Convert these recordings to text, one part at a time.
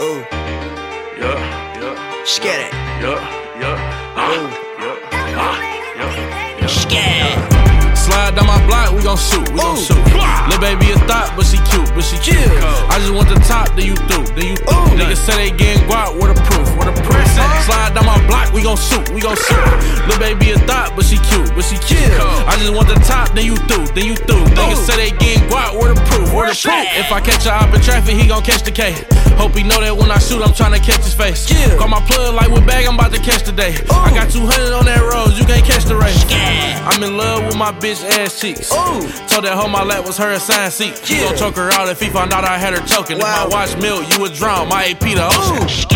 Ooh, Yeah, yeah, scat it. yeah, yeah. Ah, yeah, ah, yeah, yeah. Scat. Slide down my block, we gon' shoot, we gon' shoot. Lil' baby a thought, but she cute, but she cute. Yeah. I just want the top, then you through, then you through. Niggas say they getting guap, where the proof, where the proof? Slide down we gon' shoot, we gon' shoot. Lil' baby a thought, but she cute, but she cute. I just want the top, then you through, then you through. Niggas say they getting guap, where the proof, where the proof? If I catch a op in traffic, he gon' catch the K. Hope he know that when I shoot, I'm tryna catch his face. Yeah. Call my plug like with bag, I'm about to catch today. I got 200 on that road, you can't catch the race. Yeah. I'm in love with my bitch ass cheeks. Ooh. Told that hoe my lap was her assigned seat. She Yeah. gon' choke her out if he found out I had her choking. Wow. If my watch milk, you would drown. My AP the ocean. Bitch,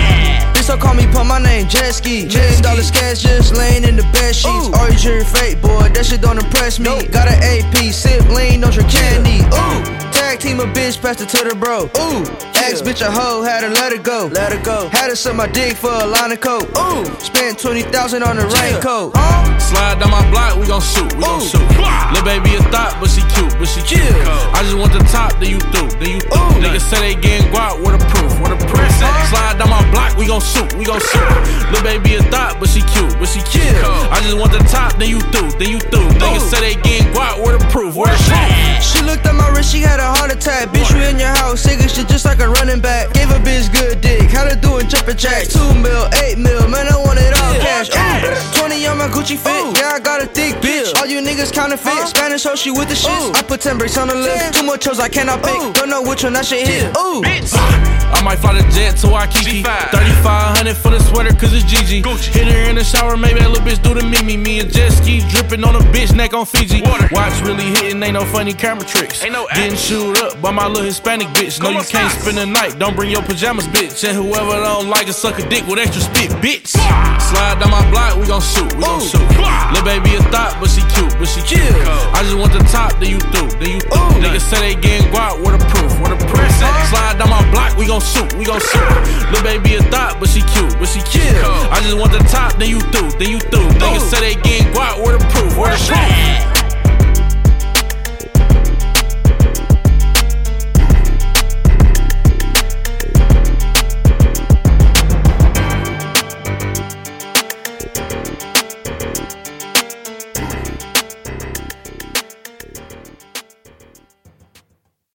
so call me, put my name, jet ski. Million dollars cash just laying in the bed sheets. Ooh. Always your fake, boy, that shit don't impress me. Nope. Got an AP, sip lean, don't drink candy. Ooh, tag team a bitch, pass it to the bro. Ooh, ex bitch a hoe, had her let her go. Let her go. Had her suck my dick for a line of coke. Ooh, spent 20,000 on the raincoat. Huh? Slide down my block, we gon' shoot, we gon' Ooh. shoot. Lil' baby a thought, but she cute, but she cute. Yeah. I just want the top, then you through, then you through. Ooh. Niggas say they getting guap, what the proof, where the proof? Slide down my block, we gon' shoot, we gon' shoot. Lil' baby a thought, but she cute, but she cute. Yeah. I just want the top, then you through, then you through. Niggas say they getting guap, where the proof, where the proof? She looked at my wrist, she had a heart attack. Bitch, you in your house, sick as shit, just like a running back. Gave a bitch good dick, doing jumping jacks. Two mil, eight mil, man, I want it all cash. Ooh, 20 on my Gucci fit, yeah, I got a thick bitch. All you niggas counterfeit, Spanish hoe, she with the shit. I put 10 bricks on the list, two more chose I cannot pick. Don't know which one that shit hit. Ooh, I might fly the jet to Waikiki. 3500 for the sweater, cause it's Gigi. Hit her in the shower, maybe that little bitch do the Mimi. Me and jet ski dripping on a bitch neck on Fiji. Water. Watch really hitting, ain't no funny camera tricks. Ain't no Getting shoot up by my little Hispanic bitch. No, you can't spend the night. Don't bring your pajamas, bitch. And whoever don't like it, suck a dick with extra spit, bitch. Slide down my block, we gon' shoot, we gon' shoot. Lil' baby a thought, but she cute, but she cute. I just want the top, then you through, then you through. Niggas say they getting guap, we gon' shoot, we gon' shoot. Lil' baby a thought, but she cute, but she cute. I just want the top, then you through, then you through. Niggas say they getting guap, where the